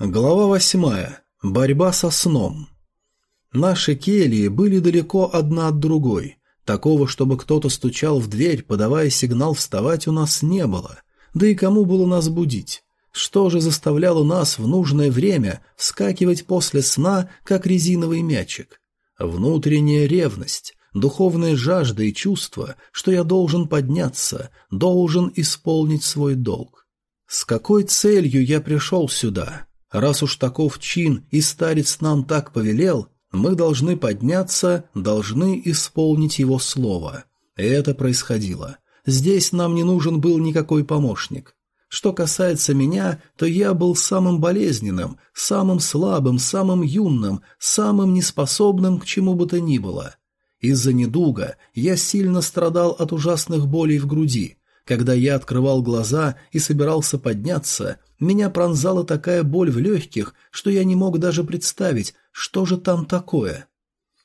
Глава восьмая. Борьба со сном. Наши кельи были далеко одна от другой. Такого, чтобы кто-то стучал в дверь, подавая сигнал вставать, у нас не было. Да и кому было нас будить? Что же заставляло нас в нужное время вскакивать после сна, как резиновый мячик? Внутренняя ревность, духовная жажда и чувство, что я должен подняться, должен исполнить свой долг. С какой целью я пришел сюда? Раз уж таков чин и старец нам так повелел, мы должны подняться, должны исполнить его слово. И это происходило. Здесь нам не нужен был никакой помощник. Что касается меня, то я был самым болезненным, самым слабым, самым юным, самым неспособным к чему бы то ни было. Из-за недуга я сильно страдал от ужасных болей в груди. Когда я открывал глаза и собирался подняться, меня пронзала такая боль в легких, что я не мог даже представить, что же там такое.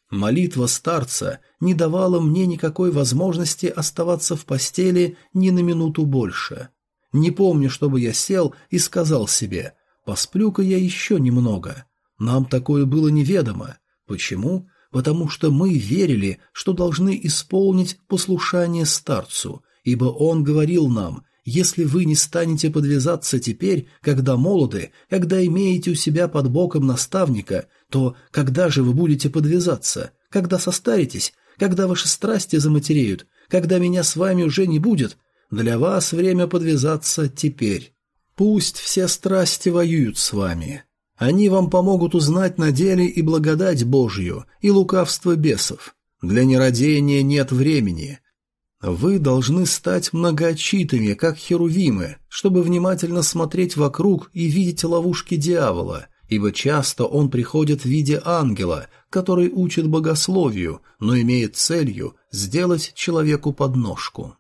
Молитва старца не давала мне никакой возможности оставаться в постели ни на минуту больше. Не помню, чтобы я сел и сказал себе «посплю-ка я еще немного». Нам такое было неведомо. Почему? Потому что мы верили, что должны исполнить послушание старцу, ибо он говорил нам если вы не станете подвязаться теперь, когда молоды, когда имеете у себя под боком наставника, то когда же вы будете подвязаться? Когда состаритесь? Когда ваши страсти заматереют? Когда меня с вами уже не будет? Для вас время подвязаться теперь. Пусть все страсти воюют с вами. Они вам помогут узнать на деле и благодать Божью, и лукавство бесов. Для нерадения нет времени, вы должны стать многоочитыми, как херувимы, чтобы внимательно смотреть вокруг и видеть ловушки дьявола, ибо часто он приходит в виде ангела, который учит богословию, но имеет целью сделать человеку подножку.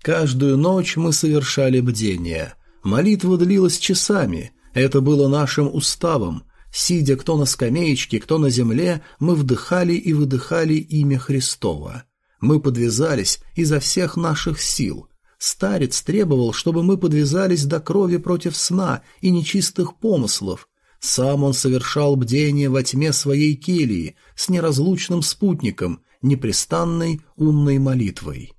Каждую ночь мы совершали бдение. Молитва длилась часами, это было нашим уставом. Сидя кто на скамеечке, кто на земле, мы вдыхали и выдыхали имя Христова. Мы подвязались изо всех наших сил. Старец требовал, чтобы мы подвязались до крови против сна и нечистых помыслов. Сам он совершал бдение во тьме своей келии с неразлучным спутником, непрестанной умной молитвой.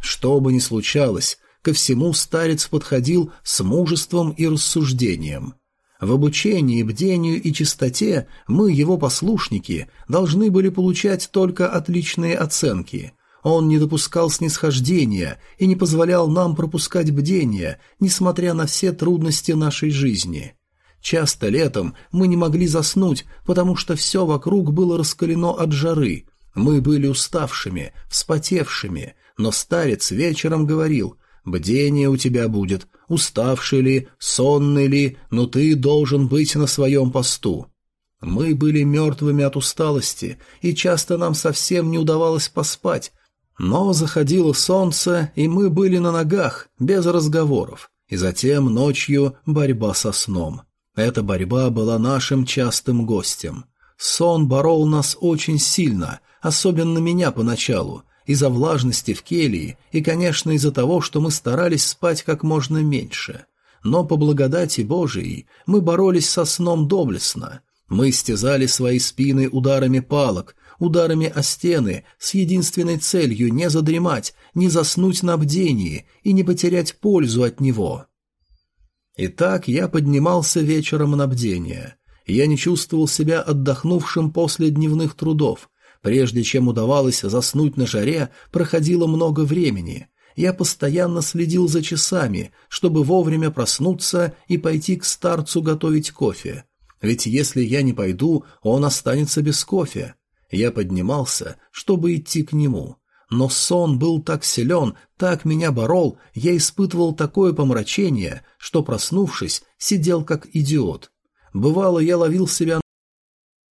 Что бы ни случалось, ко всему старец подходил с мужеством и рассуждением. В обучении, бдению и чистоте мы, его послушники, должны были получать только отличные оценки. Он не допускал снисхождения и не позволял нам пропускать бдение, несмотря на все трудности нашей жизни. Часто летом мы не могли заснуть, потому что все вокруг было раскалено от жары. Мы были уставшими, вспотевшими, но старец вечером говорил «Бдение у тебя будет, уставший ли, сонный ли, но ты должен быть на своем посту. Мы были мертвыми от усталости, и часто нам совсем не удавалось поспать, но заходило солнце, и мы были на ногах, без разговоров, и затем ночью борьба со сном. Эта борьба была нашим частым гостем. Сон борол нас очень сильно, особенно меня поначалу, из-за влажности в келье и, конечно, из-за того, что мы старались спать как можно меньше. Но по благодати Божией мы боролись со сном доблестно. Мы стязали свои спины ударами палок, ударами о стены, с единственной целью не задремать, не заснуть на бдении и не потерять пользу от него. Итак, я поднимался вечером на бдение. Я не чувствовал себя отдохнувшим после дневных трудов, Прежде чем удавалось заснуть на жаре, проходило много времени. Я постоянно следил за часами, чтобы вовремя проснуться и пойти к старцу готовить кофе. Ведь если я не пойду, он останется без кофе. Я поднимался, чтобы идти к нему. Но сон был так силен, так меня борол, я испытывал такое помрачение, что, проснувшись, сидел как идиот. Бывало, я ловил себя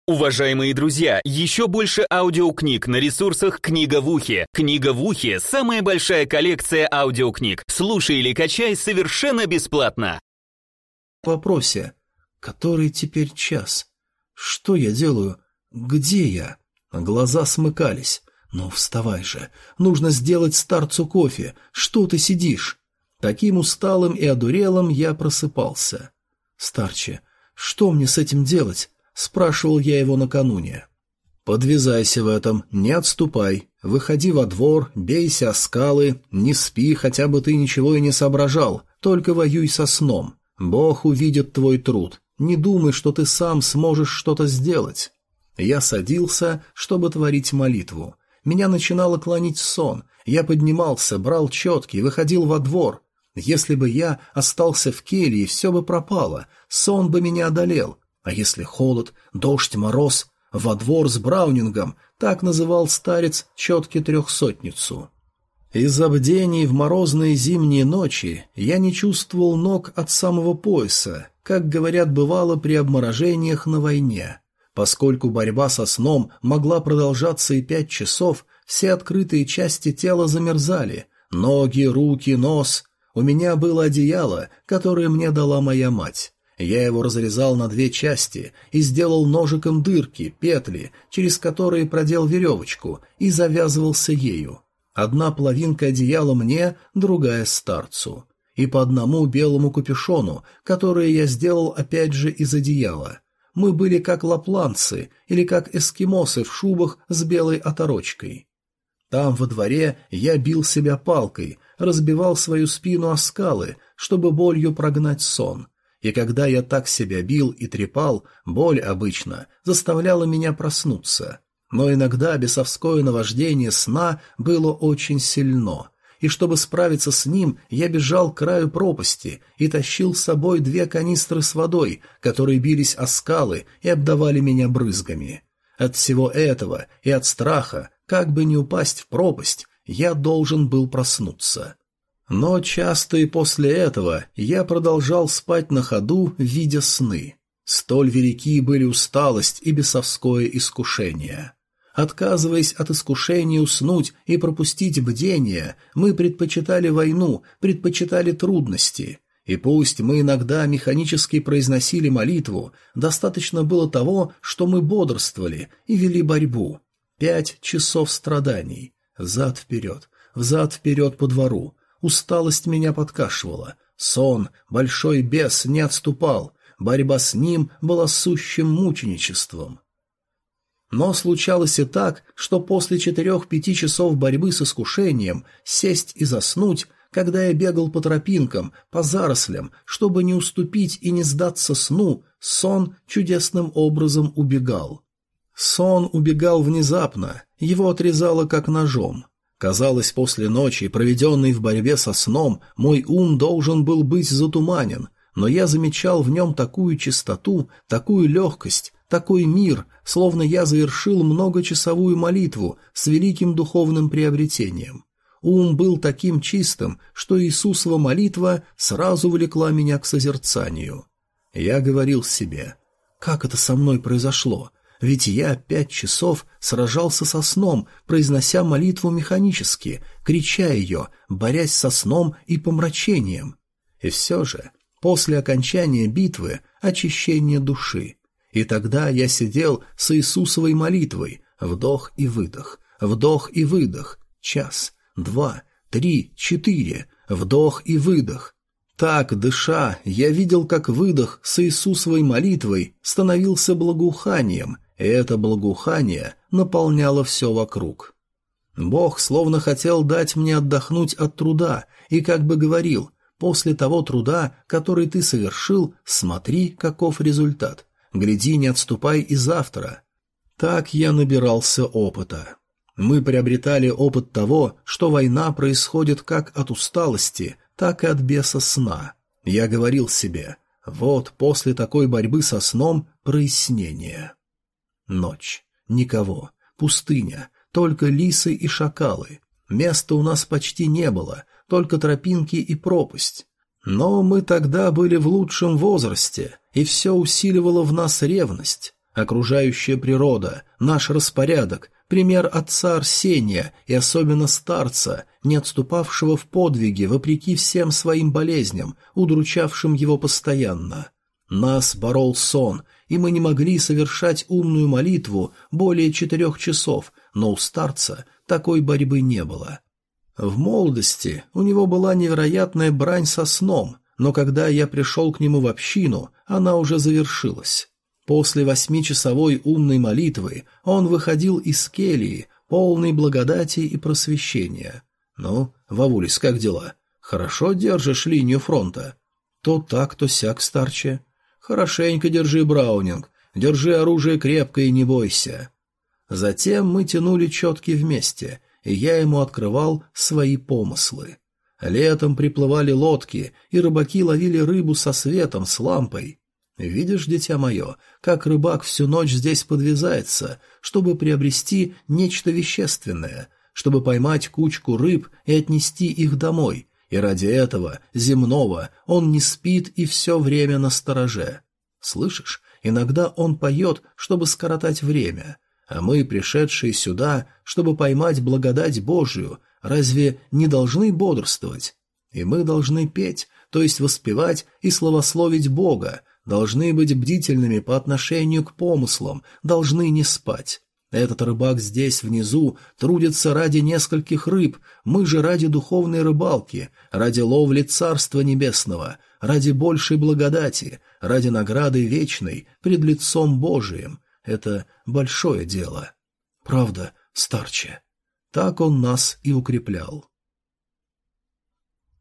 Уважаемые друзья, еще больше аудиокниг на ресурсах «Книга в ухе». «Книга в ухе» — самая большая коллекция аудиокниг. Слушай или качай совершенно бесплатно. В вопросе, который теперь час? Что я делаю? Где я? Глаза смыкались. Ну, вставай же. Нужно сделать старцу кофе. Что ты сидишь? Таким усталым и одурелым я просыпался. «Старче, что мне с этим делать?» — спрашивал я его накануне. «Подвязайся в этом, не отступай, выходи во двор, бейся о скалы, не спи, хотя бы ты ничего и не соображал, только воюй со сном. Бог увидит твой труд, не думай, что ты сам сможешь что-то сделать». Я садился, чтобы творить молитву. Меня начинало клонить сон, я поднимался, брал четки, выходил во двор. Если бы я остался в келье, все бы пропало, сон бы меня одолел. А если холод, дождь, мороз, во двор с Браунингом, так называл старец четки трехсотницу. Из-за в морозные зимние ночи я не чувствовал ног от самого пояса, как говорят бывало при обморожениях на войне. Поскольку борьба со сном могла продолжаться и пять часов, все открытые части тела замерзали, ноги, руки, нос. У меня было одеяло, которое мне дала моя мать. Я его разрезал на две части и сделал ножиком дырки, петли, через которые продел веревочку и завязывался ею. Одна половинка одеяла мне, другая старцу. И по одному белому капюшону, который я сделал опять же из одеяла. Мы были как лапланцы или как эскимосы в шубах с белой оторочкой. Там во дворе я бил себя палкой, разбивал свою спину о скалы, чтобы болью прогнать сон, и когда я так себя бил и трепал, боль обычно заставляла меня проснуться. Но иногда бесовское наваждение сна было очень сильно, и чтобы справиться с ним, я бежал к краю пропасти и тащил с собой две канистры с водой, которые бились о скалы и обдавали меня брызгами. От всего этого и от страха, как бы не упасть в пропасть, я должен был проснуться. Но часто и после этого я продолжал спать на ходу, видя сны. Столь велики были усталость и бесовское искушение. Отказываясь от искушения уснуть и пропустить бдение, мы предпочитали войну, предпочитали трудности. И пусть мы иногда механически произносили молитву, достаточно было того, что мы бодрствовали и вели борьбу. Пять часов страданий. Зад-вперед, взад-вперед по двору, Усталость меня подкашивала. Сон, большой бес, не отступал. Борьба с ним была сущим мученичеством. Но случалось и так, что после четырех-пяти часов борьбы с искушением сесть и заснуть, когда я бегал по тропинкам, по зарослям, чтобы не уступить и не сдаться сну, сон чудесным образом убегал. Сон убегал внезапно, его отрезало как ножом. Казалось, после ночи, проведенной в борьбе со сном, мой ум должен был быть затуманен, но я замечал в нем такую чистоту, такую легкость, такой мир, словно я завершил многочасовую молитву с великим духовным приобретением. Ум был таким чистым, что Иисусова молитва сразу влекла меня к созерцанию. Я говорил себе, как это со мной произошло? Ведь я пять часов сражался со сном, произнося молитву механически, крича ее, борясь со сном и помрачением. И все же, после окончания битвы, очищение души. И тогда я сидел с Иисусовой молитвой, вдох и выдох, вдох и выдох, час, два, три, четыре, вдох и выдох, так, дыша, я видел, как выдох с Иисусовой молитвой становился благоуханием, и это благоухание наполняло все вокруг. Бог словно хотел дать мне отдохнуть от труда и как бы говорил, после того труда, который ты совершил, смотри, каков результат. Гляди, не отступай и завтра. Так я набирался опыта. Мы приобретали опыт того, что война происходит как от усталости, так и от беса сна. Я говорил себе, вот после такой борьбы со сном прояснение. Ночь. Никого. Пустыня. Только лисы и шакалы. Места у нас почти не было, только тропинки и пропасть. Но мы тогда были в лучшем возрасте, и все усиливало в нас ревность. Окружающая природа, наш распорядок, пример отца Арсения и особенно старца, не отступавшего в подвиге вопреки всем своим болезням, удручавшим его постоянно. Нас борол сон, и мы не могли совершать умную молитву более четырех часов, но у старца такой борьбы не было. В молодости у него была невероятная брань со сном, но когда я пришел к нему в общину, она уже завершилась. После восьмичасовой умной молитвы он выходил из келии, полный благодати и просвещения. «Ну, Вавулис, как дела? Хорошо держишь линию фронта?» «То так, то сяк, старче». «Хорошенько держи, Браунинг. Держи оружие крепко и не бойся». Затем мы тянули четки вместе, и я ему открывал свои помыслы. Летом приплывали лодки, и рыбаки ловили рыбу со светом, с лампой. Видишь, дитя мое, как рыбак всю ночь здесь подвязается, чтобы приобрести нечто вещественное, чтобы поймать кучку рыб и отнести их домой, и ради этого, земного, он не спит и все время на стороже. Слышишь, иногда он поет, чтобы скоротать время, а мы, пришедшие сюда, чтобы поймать благодать Божию, разве не должны бодрствовать? И мы должны петь, то есть воспевать и славословить Бога, должны быть бдительными по отношению к помыслам, должны не спать. Этот рыбак здесь, внизу, трудится ради нескольких рыб, мы же ради духовной рыбалки, ради ловли Царства Небесного, ради большей благодати, ради награды вечной пред лицом Божиим. Это большое дело. Правда, старче. Так он нас и укреплял.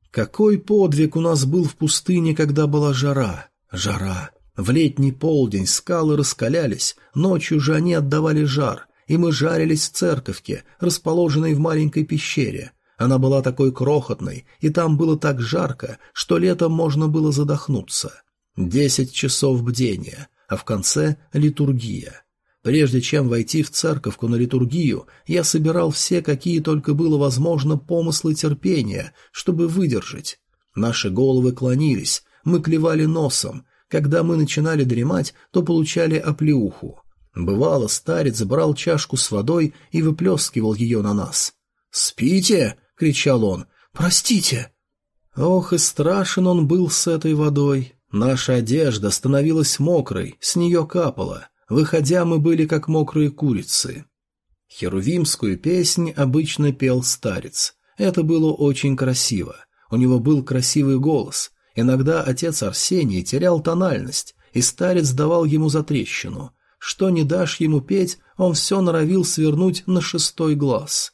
Какой подвиг у нас был в пустыне, когда была жара. Жара. В летний полдень скалы раскалялись, ночью же они отдавали жар, и мы жарились в церковке, расположенной в маленькой пещере. Она была такой крохотной, и там было так жарко, что летом можно было задохнуться. Десять часов бдения, а в конце — литургия. Прежде чем войти в церковку на литургию, я собирал все, какие только было возможно, помыслы терпения, чтобы выдержать. Наши головы клонились, мы клевали носом. Когда мы начинали дремать, то получали оплеуху. Бывало, старец брал чашку с водой и выплескивал ее на нас. «Спите!» — кричал он. «Простите!» Ох, и страшен он был с этой водой. Наша одежда становилась мокрой, с нее капало. Выходя, мы были как мокрые курицы. Херувимскую песнь обычно пел старец. Это было очень красиво. У него был красивый голос. Иногда отец Арсений терял тональность, и старец давал ему затрещину. Что не дашь ему петь, он все норовил свернуть на шестой глаз.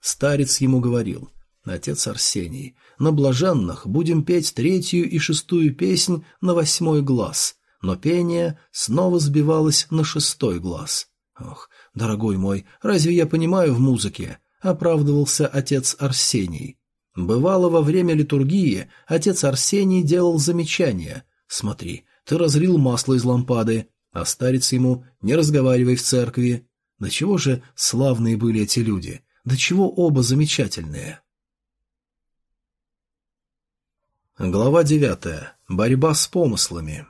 Старец ему говорил, «Отец Арсений, на блаженных будем петь третью и шестую песнь на восьмой глаз, но пение снова сбивалось на шестой глаз». «Ох, дорогой мой, разве я понимаю в музыке?» — оправдывался отец Арсений. Бывало, во время литургии отец Арсений делал замечание. «Смотри, ты разлил масло из лампады», а старец ему «не разговаривай в церкви». Да чего же славные были эти люди, да чего оба замечательные. Глава девятая. Борьба с помыслами.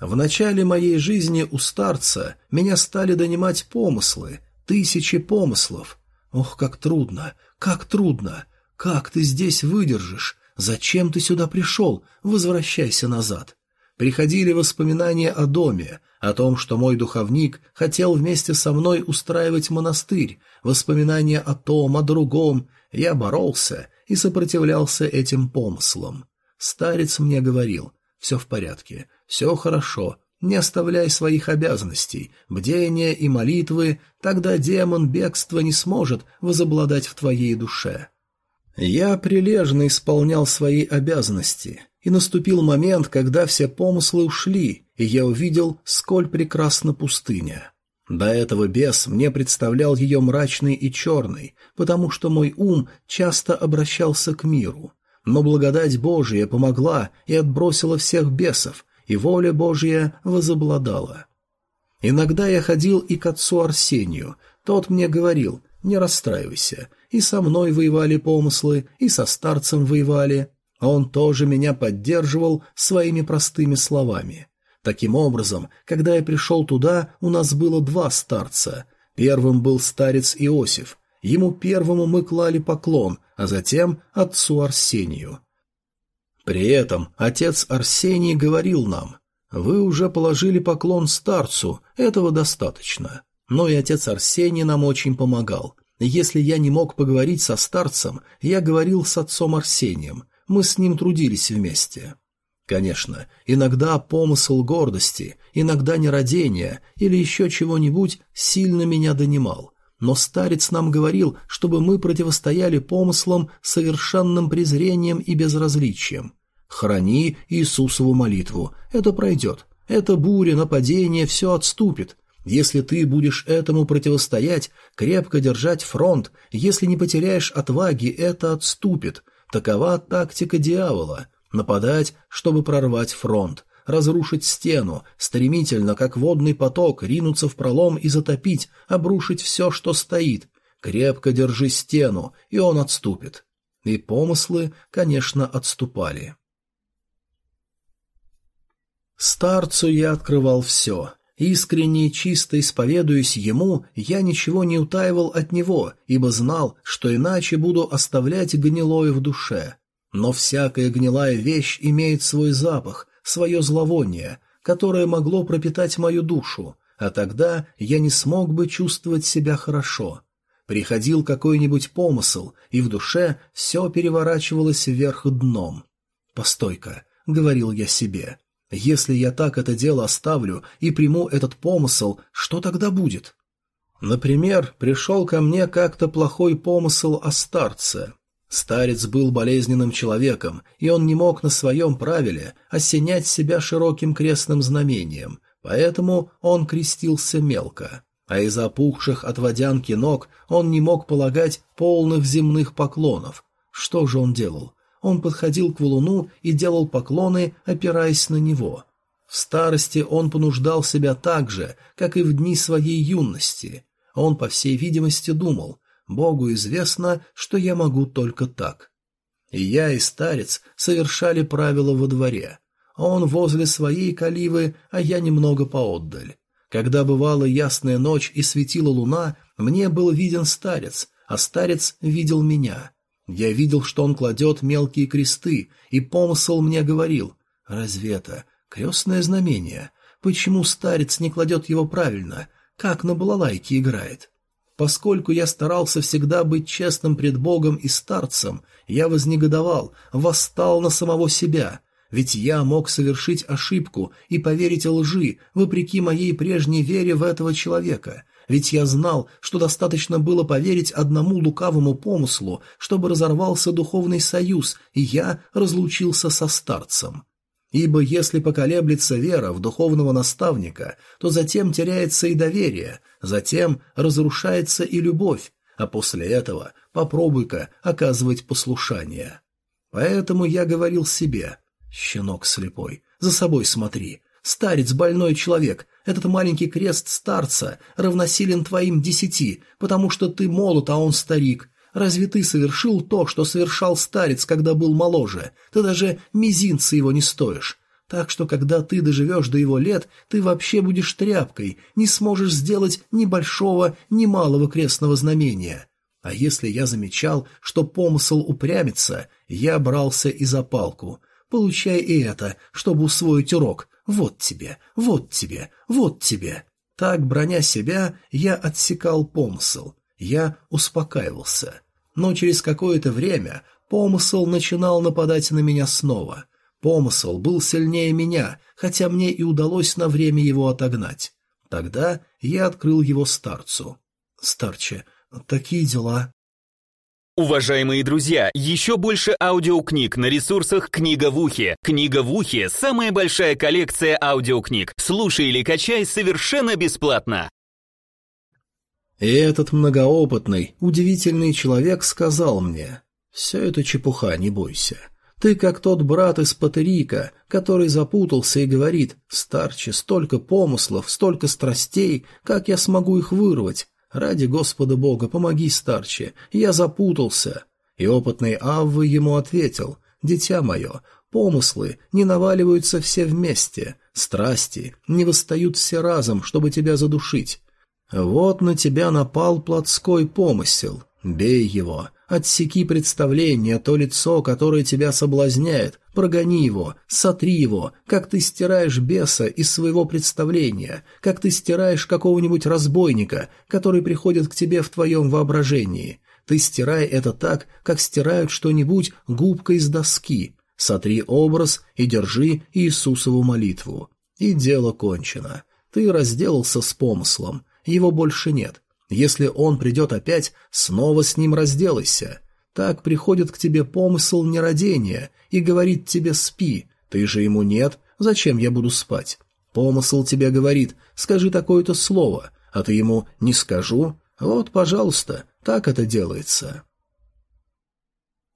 В начале моей жизни у старца меня стали донимать помыслы, тысячи помыслов. Ох, как трудно, как трудно! «Как ты здесь выдержишь? Зачем ты сюда пришел? Возвращайся назад». Приходили воспоминания о доме, о том, что мой духовник хотел вместе со мной устраивать монастырь, воспоминания о том, о другом. Я боролся и сопротивлялся этим помыслам. Старец мне говорил, все в порядке, все хорошо, не оставляй своих обязанностей, бдения и молитвы, тогда демон бегства не сможет возобладать в твоей душе. Я прилежно исполнял свои обязанности, и наступил момент, когда все помыслы ушли, и я увидел, сколь прекрасна пустыня. До этого бес мне представлял ее мрачной и черной, потому что мой ум часто обращался к миру. Но благодать Божия помогла и отбросила всех бесов, и воля Божья возобладала. Иногда я ходил и к отцу Арсению, тот мне говорил, не расстраивайся, и со мной воевали помыслы, и со старцем воевали. А он тоже меня поддерживал своими простыми словами. Таким образом, когда я пришел туда, у нас было два старца. Первым был старец Иосиф. Ему первому мы клали поклон, а затем отцу Арсению. При этом отец Арсений говорил нам, «Вы уже положили поклон старцу, этого достаточно». Но и отец Арсений нам очень помогал. Если я не мог поговорить со старцем, я говорил с отцом Арсением. мы с ним трудились вместе. Конечно, иногда помысл гордости, иногда нерадения или еще чего-нибудь сильно меня донимал, но старец нам говорил, чтобы мы противостояли помыслам совершенным презрением и безразличием. Храни Иисусову молитву, это пройдет. Это буря, нападение, все отступит. Если ты будешь этому противостоять, крепко держать фронт, если не потеряешь отваги, это отступит. Такова тактика дьявола — Нападать, чтобы прорвать фронт, разрушить стену, стремительно, как водный поток, ринуться в пролом и затопить, обрушить все, что стоит. Крепко держи стену, и он отступит. И помыслы, конечно, отступали. Старцу я открывал все. Искренне и чисто исповедуясь ему, я ничего не утаивал от него, ибо знал, что иначе буду оставлять гнилое в душе. Но всякая гнилая вещь имеет свой запах, свое зловоние, которое могло пропитать мою душу, а тогда я не смог бы чувствовать себя хорошо. Приходил какой-нибудь помысл, и в душе все переворачивалось вверх дном. «Постой-ка», — говорил я себе, — «если я так это дело оставлю и приму этот помысл, что тогда будет?» Например, пришел ко мне как-то плохой помысл о старце, Старец был болезненным человеком, и он не мог на своем правиле осенять себя широким крестным знамением, поэтому он крестился мелко. А из опухших от водянки ног он не мог полагать полных земных поклонов. Что же он делал? Он подходил к валуну и делал поклоны, опираясь на него. В старости он понуждал себя так же, как и в дни своей юности. Он, по всей видимости, думал, Богу известно, что я могу только так. И я, и старец совершали правила во дворе. Он возле своей каливы, а я немного поотдаль. Когда бывала ясная ночь и светила луна, мне был виден старец, а старец видел меня. Я видел, что он кладет мелкие кресты, и помысл мне говорил, разве это крестное знамение? Почему старец не кладет его правильно, как на балалайке играет? Поскольку я старался всегда быть честным пред Богом и старцем, я вознегодовал, восстал на самого себя, ведь я мог совершить ошибку и поверить лжи, вопреки моей прежней вере в этого человека, ведь я знал, что достаточно было поверить одному лукавому помыслу, чтобы разорвался духовный союз, и я разлучился со старцем. Ибо если поколеблется вера в духовного наставника, то затем теряется и доверие, затем разрушается и любовь, а после этого попробуй-ка оказывать послушание. Поэтому я говорил себе, щенок слепой, за собой смотри, старец больной человек, этот маленький крест старца равносилен твоим десяти, потому что ты молод, а он старик, Разве ты совершил то, что совершал старец, когда был моложе? Ты даже мизинца его не стоишь. Так что, когда ты доживешь до его лет, ты вообще будешь тряпкой, не сможешь сделать ни большого, ни малого крестного знамения. А если я замечал, что помысл упрямится, я брался и за палку. Получай и это, чтобы усвоить урок. Вот тебе, вот тебе, вот тебе. Так, броня себя, я отсекал помысл. Я успокаивался. Но через какое-то время помысл начинал нападать на меня снова. Помысл был сильнее меня, хотя мне и удалось на время его отогнать. Тогда я открыл его старцу. «Старче, такие дела...» Уважаемые друзья, еще больше аудиокниг на ресурсах «Книга в ухе». «Книга в ухе» — самая большая коллекция аудиокниг. Слушай или качай совершенно бесплатно. И этот многоопытный, удивительный человек сказал мне, «Все это чепуха, не бойся. Ты как тот брат из Патерика, который запутался и говорит, «Старче, столько помыслов, столько страстей, как я смогу их вырвать? Ради Господа Бога, помоги, старче, я запутался». И опытный Аввы ему ответил, «Дитя мое, помыслы не наваливаются все вместе, страсти не восстают все разом, чтобы тебя задушить. Вот на тебя напал плотской помысел. Бей его. Отсеки представление, то лицо, которое тебя соблазняет. Прогони его, сотри его, как ты стираешь беса из своего представления, как ты стираешь какого-нибудь разбойника, который приходит к тебе в твоем воображении. Ты стирай это так, как стирают что-нибудь губкой с доски. Сотри образ и держи Иисусову молитву. И дело кончено. Ты разделался с помыслом, его больше нет. Если он придет опять, снова с ним разделайся. Так приходит к тебе помысл нерадения и говорит тебе «спи», ты же ему «нет», зачем я буду спать? Помысл тебе говорит «скажи такое-то слово», а ты ему «не скажу». Вот, пожалуйста, так это делается.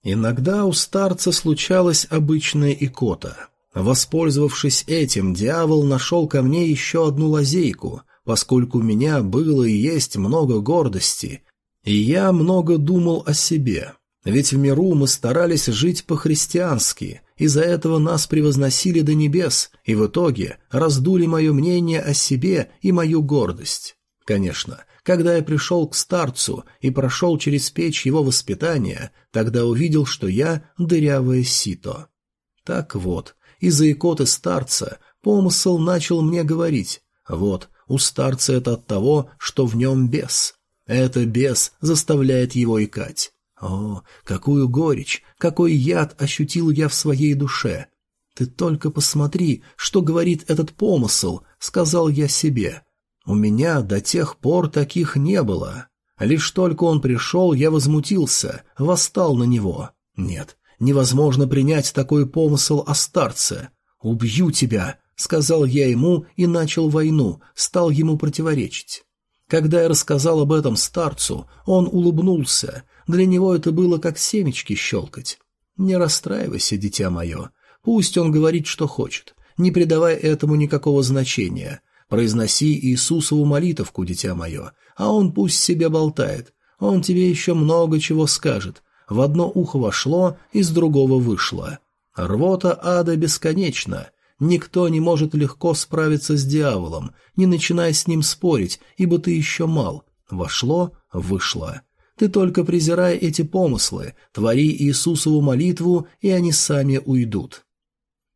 Иногда у старца случалась обычная икота. Воспользовавшись этим, дьявол нашел ко мне еще одну лазейку, поскольку у меня было и есть много гордости, и я много думал о себе. Ведь в миру мы старались жить по-христиански, из-за этого нас превозносили до небес, и в итоге раздули мое мнение о себе и мою гордость. Конечно, когда я пришел к старцу и прошел через печь его воспитания, тогда увидел, что я дырявое сито. Так вот, из-за икоты старца помысл начал мне говорить, вот, у старца это от того, что в нем бес. Это бес заставляет его икать. О, какую горечь, какой яд ощутил я в своей душе. Ты только посмотри, что говорит этот помысл, сказал я себе. У меня до тех пор таких не было. Лишь только он пришел, я возмутился, восстал на него. Нет, невозможно принять такой помысл о старце. «Убью тебя», — сказал я ему и начал войну, стал ему противоречить. Когда я рассказал об этом старцу, он улыбнулся. Для него это было как семечки щелкать. «Не расстраивайся, дитя мое. Пусть он говорит, что хочет. Не придавай этому никакого значения. Произноси Иисусову молитовку, дитя мое, а он пусть себе болтает. Он тебе еще много чего скажет. В одно ухо вошло, из другого вышло. Рвота ада бесконечна. Никто не может легко справиться с дьяволом, не начиная с ним спорить, ибо ты еще мал. Вошло, вышло. Ты только презирай эти помыслы, твори Иисусову молитву, и они сами уйдут.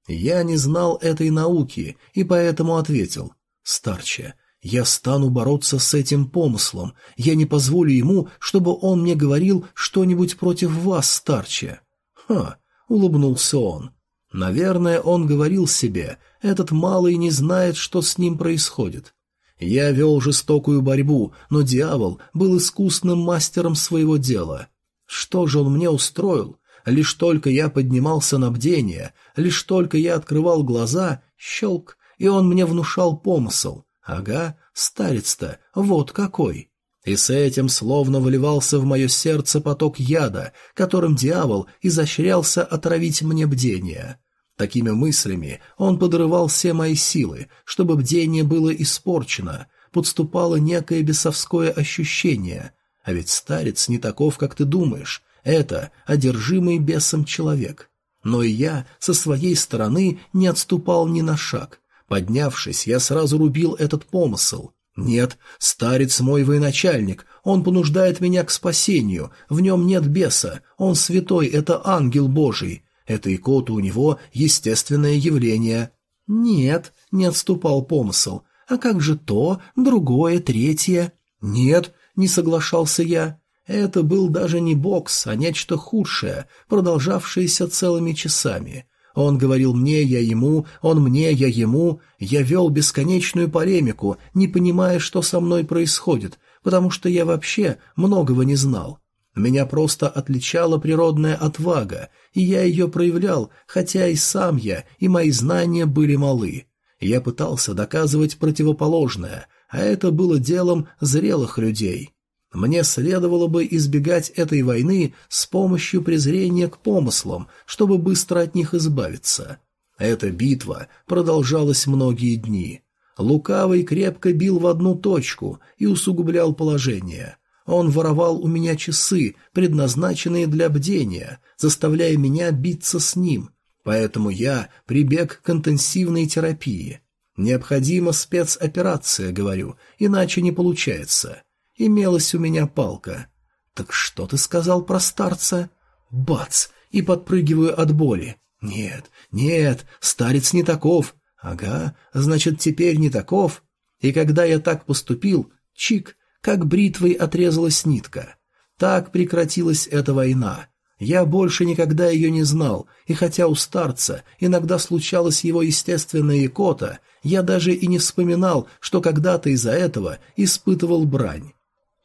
Я не знал этой науки, и поэтому ответил. Старче, я стану бороться с этим помыслом, я не позволю ему, чтобы он мне говорил что-нибудь против вас, старче. Ха, улыбнулся он. Наверное, он говорил себе, этот малый не знает, что с ним происходит. Я вел жестокую борьбу, но дьявол был искусным мастером своего дела. Что же он мне устроил? Лишь только я поднимался на бдение, лишь только я открывал глаза, щелк, и он мне внушал помысл. Ага, старец-то, вот какой. И с этим словно вливался в мое сердце поток яда, которым дьявол изощрялся отравить мне бдение. Такими мыслями он подрывал все мои силы, чтобы бдение было испорчено, подступало некое бесовское ощущение. А ведь старец не таков, как ты думаешь, это одержимый бесом человек. Но и я со своей стороны не отступал ни на шаг. Поднявшись, я сразу рубил этот помысл. Нет, старец мой военачальник, он понуждает меня к спасению, в нем нет беса, он святой, это ангел божий, это икота у него естественное явление. Нет, не отступал помысл. А как же то, другое, третье? Нет, не соглашался я. Это был даже не бокс, а нечто худшее, продолжавшееся целыми часами. Он говорил мне, я ему, он мне, я ему. Я вел бесконечную полемику, не понимая, что со мной происходит, потому что я вообще многого не знал. Меня просто отличала природная отвага, и я ее проявлял, хотя и сам я, и мои знания были малы. Я пытался доказывать противоположное, а это было делом зрелых людей. Мне следовало бы избегать этой войны с помощью презрения к помыслам, чтобы быстро от них избавиться. Эта битва продолжалась многие дни. Лукавый крепко бил в одну точку и усугублял положение. Он воровал у меня часы, предназначенные для бдения, заставляя меня биться с ним, поэтому я прибег к интенсивной терапии. Необходима спецоперация, говорю, иначе не получается. Имелась у меня палка. Так что ты сказал про старца? Бац! И подпрыгиваю от боли. Нет, нет, старец не таков. Ага, значит, теперь не таков. И когда я так поступил, чик, как бритвой отрезалась нитка. Так прекратилась эта война. Я больше никогда ее не знал, и хотя у старца иногда случалась его естественная икота, я даже и не вспоминал, что когда-то из-за этого испытывал брань.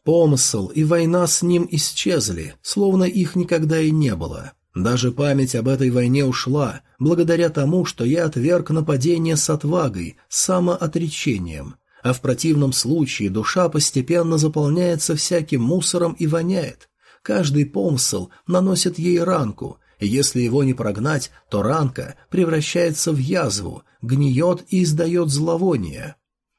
Помысл и война с ним исчезли, словно их никогда и не было. Даже память об этой войне ушла, благодаря тому, что я отверг нападение с отвагой, самоотречением. А в противном случае душа постепенно заполняется всяким мусором и воняет. Каждый помысл наносит ей ранку, и если его не прогнать, то ранка превращается в язву, гниет и издает зловоние.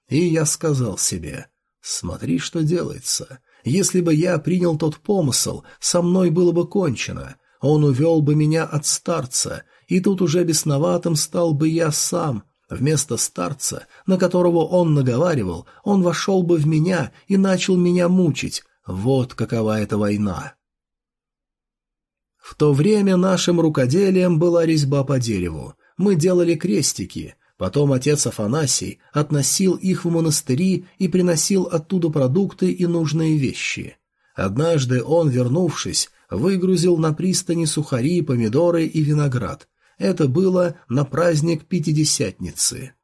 И я сказал себе, смотри, что делается. Если бы я принял тот помысл, со мной было бы кончено. Он увел бы меня от старца, и тут уже бесноватым стал бы я сам. Вместо старца, на которого он наговаривал, он вошел бы в меня и начал меня мучить, вот какова эта война. В то время нашим рукоделием была резьба по дереву. Мы делали крестики. Потом отец Афанасий относил их в монастыри и приносил оттуда продукты и нужные вещи. Однажды он, вернувшись, выгрузил на пристани сухари, помидоры и виноград. Это было на праздник Пятидесятницы.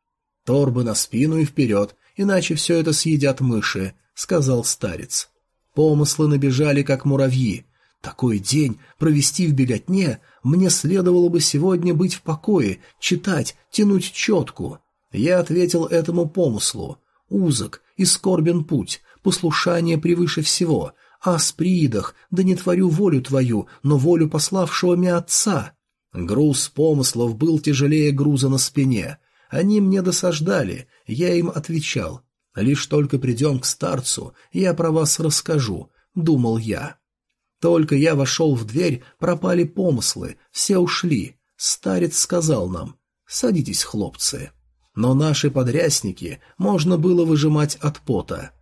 «Торбы на спину и вперед, иначе все это съедят мыши», — сказал старец. Помыслы набежали, как муравьи. Такой день провести в беготне мне следовало бы сегодня быть в покое, читать, тянуть четку. Я ответил этому помыслу. Узок и скорбен путь, послушание превыше всего. А с приидах, да не творю волю твою, но волю пославшего меня отца. Груз помыслов был тяжелее груза на спине. Они мне досаждали, я им отвечал. Лишь только придем к старцу, я про вас расскажу, думал я. Только я вошел в дверь, пропали помыслы, все ушли. Старец сказал нам «Садитесь, хлопцы». Но наши подрясники можно было выжимать от пота.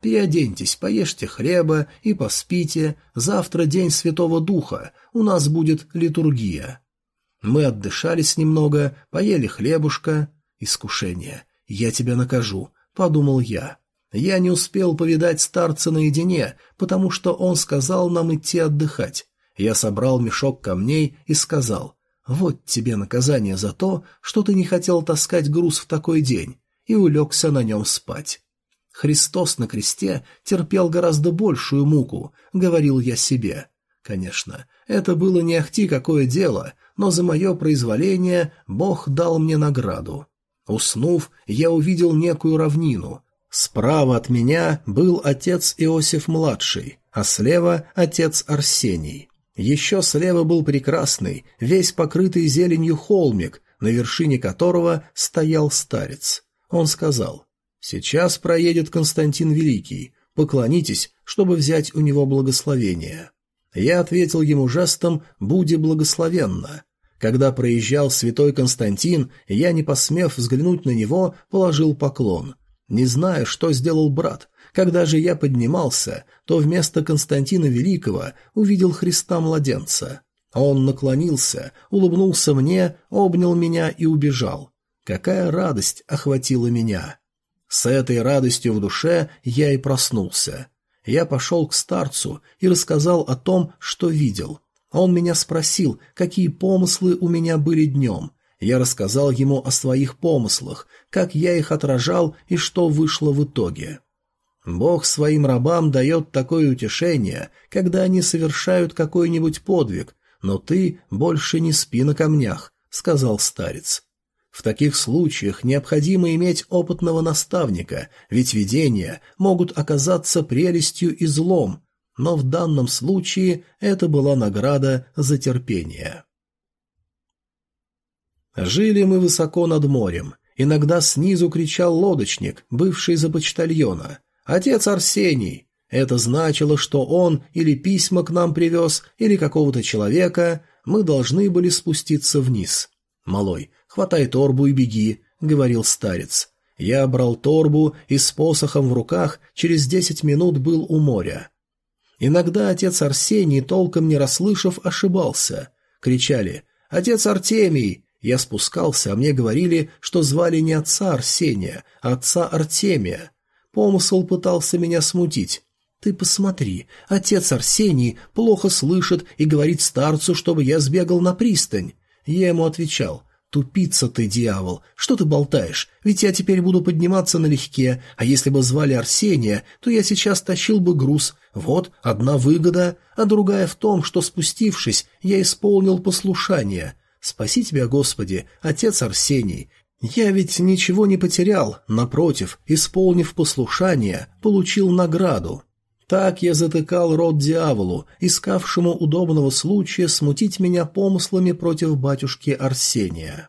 Переоденьтесь, поешьте хлеба и поспите, завтра день Святого Духа, у нас будет литургия. Мы отдышались немного, поели хлебушка. Искушение. Я тебя накажу, подумал я. Я не успел повидать старца наедине, потому что он сказал нам идти отдыхать. Я собрал мешок камней и сказал, «Вот тебе наказание за то, что ты не хотел таскать груз в такой день», и улегся на нем спать. Христос на кресте терпел гораздо большую муку, говорил я себе. Конечно, это было не ахти какое дело, но за мое произволение Бог дал мне награду. Уснув, я увидел некую равнину, Справа от меня был отец Иосиф-младший, а слева отец Арсений. Еще слева был прекрасный, весь покрытый зеленью холмик, на вершине которого стоял старец. Он сказал, «Сейчас проедет Константин Великий, поклонитесь, чтобы взять у него благословение». Я ответил ему жестом «Буди благословенно». Когда проезжал святой Константин, я, не посмев взглянуть на него, положил поклон – не знаю, что сделал брат. Когда же я поднимался, то вместо Константина Великого увидел Христа-младенца. Он наклонился, улыбнулся мне, обнял меня и убежал. Какая радость охватила меня! С этой радостью в душе я и проснулся. Я пошел к старцу и рассказал о том, что видел. Он меня спросил, какие помыслы у меня были днем, я рассказал ему о своих помыслах, как я их отражал и что вышло в итоге. Бог своим рабам дает такое утешение, когда они совершают какой-нибудь подвиг, но ты больше не спи на камнях, — сказал старец. В таких случаях необходимо иметь опытного наставника, ведь видения могут оказаться прелестью и злом, но в данном случае это была награда за терпение. Жили мы высоко над морем. Иногда снизу кричал лодочник, бывший за почтальона. «Отец Арсений!» Это значило, что он или письма к нам привез, или какого-то человека. Мы должны были спуститься вниз. «Малой, хватай торбу и беги», — говорил старец. Я брал торбу и с посохом в руках через десять минут был у моря. Иногда отец Арсений, толком не расслышав, ошибался. Кричали «Отец Артемий!» Я спускался, а мне говорили, что звали не отца Арсения, а отца Артемия. Помысл пытался меня смутить. Ты посмотри, отец Арсений плохо слышит и говорит старцу, чтобы я сбегал на пристань. Я ему отвечал, «Тупица ты, дьявол! Что ты болтаешь? Ведь я теперь буду подниматься налегке, а если бы звали Арсения, то я сейчас тащил бы груз. Вот одна выгода, а другая в том, что, спустившись, я исполнил послушание. Спаси тебя, Господи, отец Арсений! Я ведь ничего не потерял, напротив, исполнив послушание, получил награду». Так я затыкал рот дьяволу, искавшему удобного случая смутить меня помыслами против батюшки Арсения.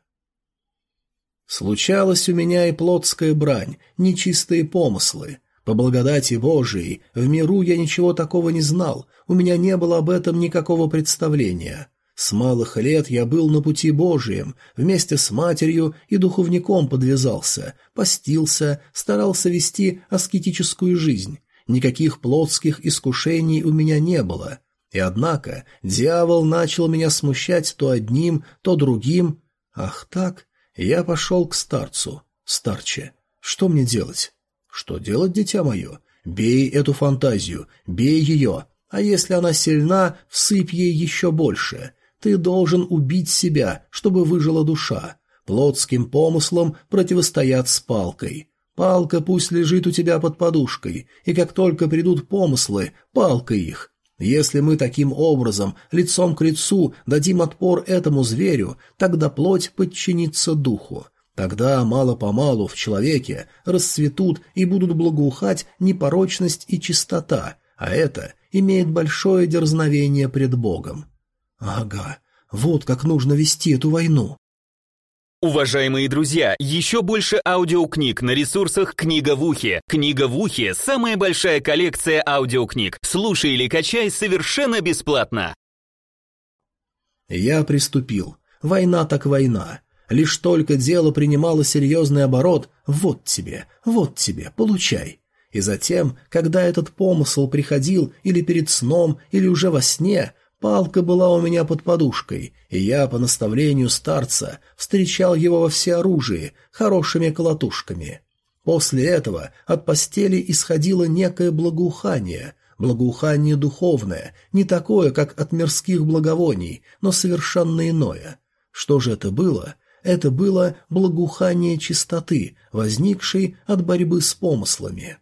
Случалась у меня и плотская брань, нечистые помыслы. По благодати Божией, в миру я ничего такого не знал, у меня не было об этом никакого представления. С малых лет я был на пути Божием, вместе с матерью и духовником подвязался, постился, старался вести аскетическую жизнь, никаких плотских искушений у меня не было. И однако дьявол начал меня смущать то одним, то другим. Ах так, я пошел к старцу. Старче, что мне делать? Что делать, дитя мое? Бей эту фантазию, бей ее, а если она сильна, всыпь ей еще больше. Ты должен убить себя, чтобы выжила душа. Плотским помыслом противостоят с палкой. Палка пусть лежит у тебя под подушкой, и как только придут помыслы, палка их. Если мы таким образом, лицом к лицу, дадим отпор этому зверю, тогда плоть подчинится духу. Тогда мало-помалу в человеке расцветут и будут благоухать непорочность и чистота, а это имеет большое дерзновение пред Богом. Ага, вот как нужно вести эту войну. Уважаемые друзья, еще больше аудиокниг на ресурсах «Книга в ухе». «Книга в ухе» — самая большая коллекция аудиокниг. Слушай или качай совершенно бесплатно. Я приступил. Война так война. Лишь только дело принимало серьезный оборот, вот тебе, вот тебе, получай. И затем, когда этот помысл приходил или перед сном, или уже во сне, Палка была у меня под подушкой, и я, по наставлению старца, встречал его во всеоружии, хорошими колотушками. После этого от постели исходило некое благоухание, благоухание духовное, не такое, как от мирских благовоний, но совершенно иное. Что же это было? Это было благоухание чистоты, возникшей от борьбы с помыслами.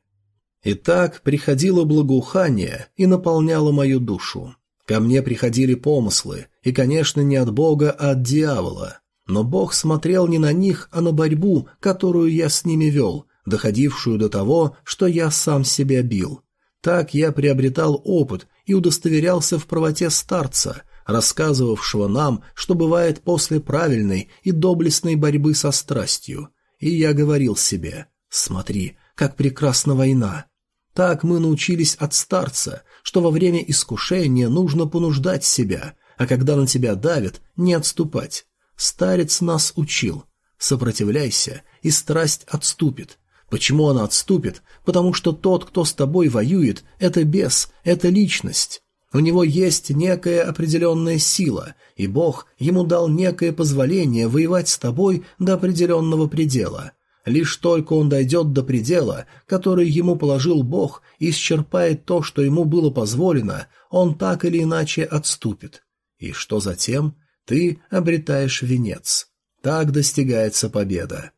Итак, приходило благоухание и наполняло мою душу. Ко мне приходили помыслы, и, конечно, не от Бога, а от дьявола. Но Бог смотрел не на них, а на борьбу, которую я с ними вел, доходившую до того, что я сам себя бил. Так я приобретал опыт и удостоверялся в правоте старца, рассказывавшего нам, что бывает после правильной и доблестной борьбы со страстью. И я говорил себе, смотри, как прекрасна война. Так мы научились от старца, что во время искушения нужно понуждать себя, а когда на тебя давят, не отступать. Старец нас учил. Сопротивляйся, и страсть отступит. Почему она отступит? Потому что тот, кто с тобой воюет, это бес, это личность. У него есть некая определенная сила, и Бог ему дал некое позволение воевать с тобой до определенного предела. Лишь только он дойдет до предела, который ему положил Бог, и исчерпает то, что ему было позволено, он так или иначе отступит. И что затем? Ты обретаешь венец. Так достигается победа.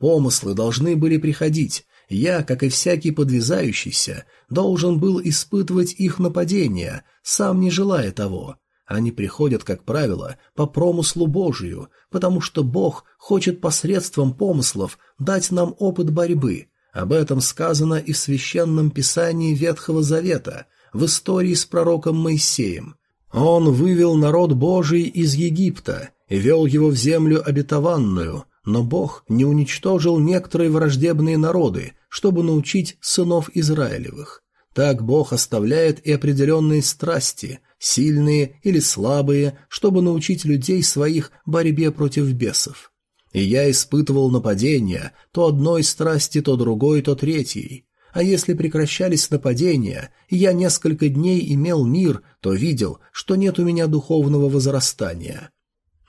Помыслы должны были приходить. Я, как и всякий подвязающийся, должен был испытывать их нападения, сам не желая того. Они приходят, как правило, по промыслу Божию, потому что Бог хочет посредством помыслов дать нам опыт борьбы. Об этом сказано и в священном писании Ветхого Завета, в истории с пророком Моисеем. Он вывел народ Божий из Египта и вел его в землю обетованную, но Бог не уничтожил некоторые враждебные народы, чтобы научить сынов Израилевых. Так Бог оставляет и определенные страсти, сильные или слабые, чтобы научить людей своих борьбе против бесов. И я испытывал нападения, то одной страсти, то другой, то третьей. А если прекращались нападения, и я несколько дней имел мир, то видел, что нет у меня духовного возрастания.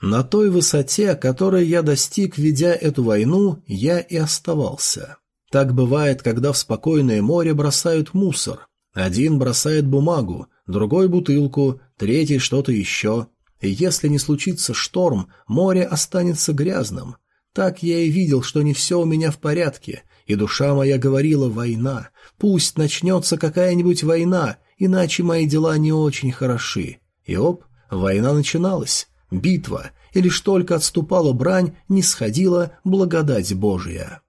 На той высоте, которой я достиг, ведя эту войну, я и оставался. Так бывает, когда в спокойное море бросают мусор. Один бросает бумагу, другой бутылку, третий что-то еще. И если не случится шторм, море останется грязным. Так я и видел, что не все у меня в порядке, и душа моя говорила «война». Пусть начнется какая-нибудь война, иначе мои дела не очень хороши. И оп, война начиналась, битва, и лишь только отступала брань, не сходила благодать Божия.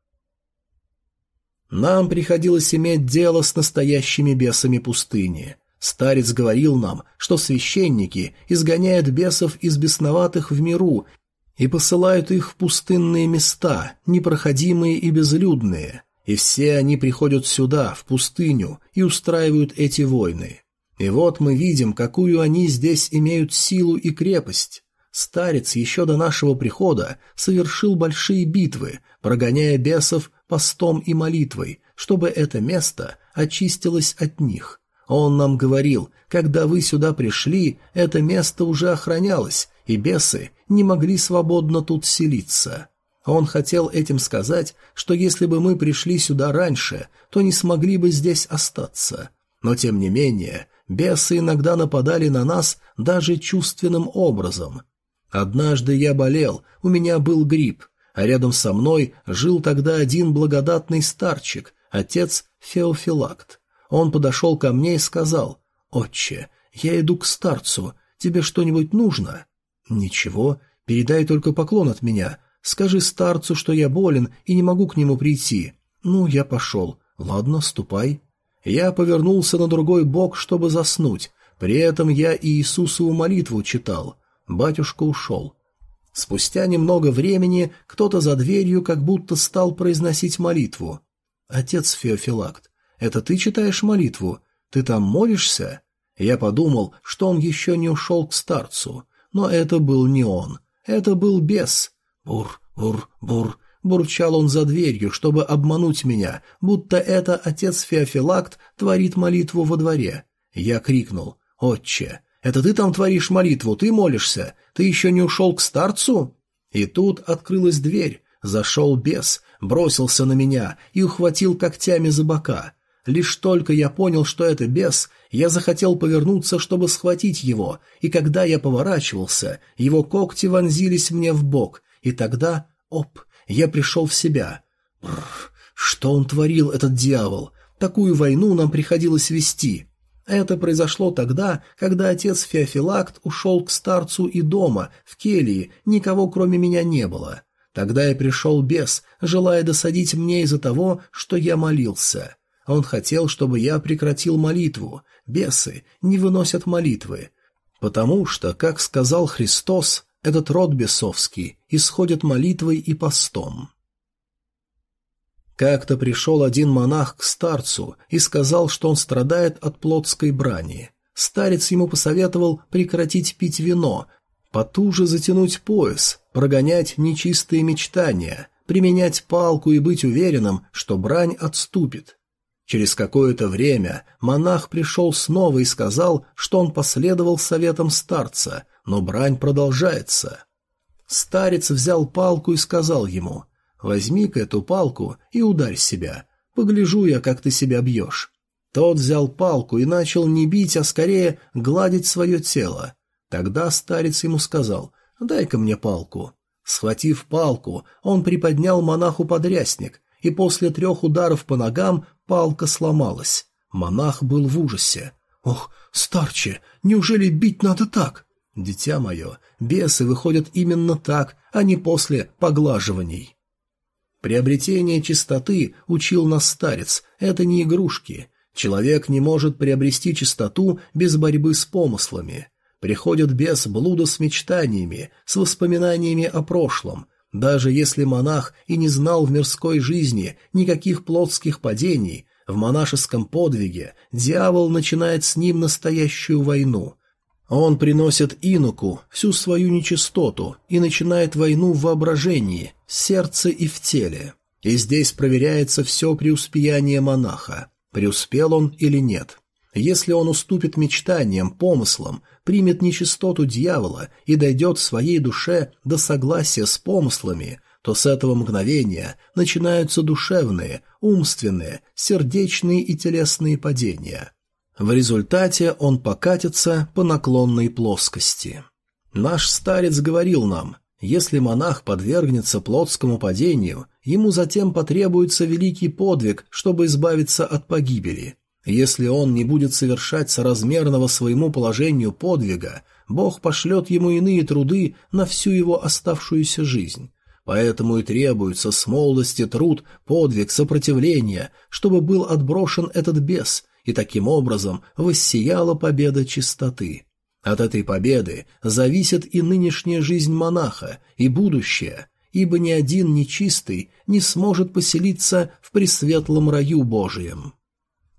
Нам приходилось иметь дело с настоящими бесами пустыни. Старец говорил нам, что священники изгоняют бесов из бесноватых в миру и посылают их в пустынные места, непроходимые и безлюдные, и все они приходят сюда, в пустыню, и устраивают эти войны. И вот мы видим, какую они здесь имеют силу и крепость. Старец еще до нашего прихода совершил большие битвы, прогоняя бесов постом и молитвой, чтобы это место очистилось от них. Он нам говорил, когда вы сюда пришли, это место уже охранялось, и бесы не могли свободно тут селиться. Он хотел этим сказать, что если бы мы пришли сюда раньше, то не смогли бы здесь остаться. Но тем не менее, бесы иногда нападали на нас даже чувственным образом. Однажды я болел, у меня был грипп, а рядом со мной жил тогда один благодатный старчик, отец Феофилакт. Он подошел ко мне и сказал, «Отче, я иду к старцу, тебе что-нибудь нужно?» «Ничего, передай только поклон от меня, Скажи старцу, что я болен и не могу к нему прийти. Ну, я пошел. Ладно, ступай. Я повернулся на другой бок, чтобы заснуть. При этом я и Иисусову молитву читал. Батюшка ушел. Спустя немного времени кто-то за дверью как будто стал произносить молитву. «Отец Феофилакт, это ты читаешь молитву? Ты там молишься?» Я подумал, что он еще не ушел к старцу, но это был не он. Это был бес. «Бур, бур, бур», — бурчал он за дверью, чтобы обмануть меня, будто это отец Феофилакт творит молитву во дворе. Я крикнул «Отче, это ты там творишь молитву, ты молишься? Ты еще не ушел к старцу?» И тут открылась дверь, зашел бес, бросился на меня и ухватил когтями за бока. Лишь только я понял, что это бес, я захотел повернуться, чтобы схватить его, и когда я поворачивался, его когти вонзились мне в бок, и тогда, оп, я пришел в себя. Бррр, что он творил, этот дьявол? Такую войну нам приходилось вести. Это произошло тогда, когда отец Феофилакт ушел к старцу и дома, в келье, никого кроме меня не было. Тогда я пришел бес, желая досадить мне из-за того, что я молился. Он хотел, чтобы я прекратил молитву. Бесы не выносят молитвы. Потому что, как сказал Христос, этот род бесовский исходит молитвой и постом. Как-то пришел один монах к старцу и сказал, что он страдает от плотской брани. Старец ему посоветовал прекратить пить вино, потуже затянуть пояс, прогонять нечистые мечтания, применять палку и быть уверенным, что брань отступит. Через какое-то время монах пришел снова и сказал, что он последовал советам старца, но брань продолжается. Старец взял палку и сказал ему, «Возьми-ка эту палку и ударь себя. Погляжу я, как ты себя бьешь». Тот взял палку и начал не бить, а скорее гладить свое тело. Тогда старец ему сказал, «Дай-ка мне палку». Схватив палку, он приподнял монаху подрясник, и после трех ударов по ногам палка сломалась. Монах был в ужасе. «Ох, старче, неужели бить надо так?» Дитя мое, бесы выходят именно так, а не после поглаживаний. Приобретение чистоты, учил нас старец, это не игрушки. Человек не может приобрести чистоту без борьбы с помыслами. Приходит бес блуда с мечтаниями, с воспоминаниями о прошлом. Даже если монах и не знал в мирской жизни никаких плотских падений, в монашеском подвиге дьявол начинает с ним настоящую войну – он приносит инуку всю свою нечистоту и начинает войну в воображении, сердце и в теле. И здесь проверяется все преуспеяние монаха, преуспел он или нет. Если он уступит мечтаниям, помыслам, примет нечистоту дьявола и дойдет в своей душе до согласия с помыслами, то с этого мгновения начинаются душевные, умственные, сердечные и телесные падения. В результате он покатится по наклонной плоскости. Наш старец говорил нам, если монах подвергнется плотскому падению, ему затем потребуется великий подвиг, чтобы избавиться от погибели. Если он не будет совершать соразмерного своему положению подвига, Бог пошлет ему иные труды на всю его оставшуюся жизнь. Поэтому и требуется с молодости труд, подвиг, сопротивление, чтобы был отброшен этот бес, и таким образом воссияла победа чистоты. От этой победы зависит и нынешняя жизнь монаха, и будущее, ибо ни один нечистый не сможет поселиться в пресветлом раю Божием.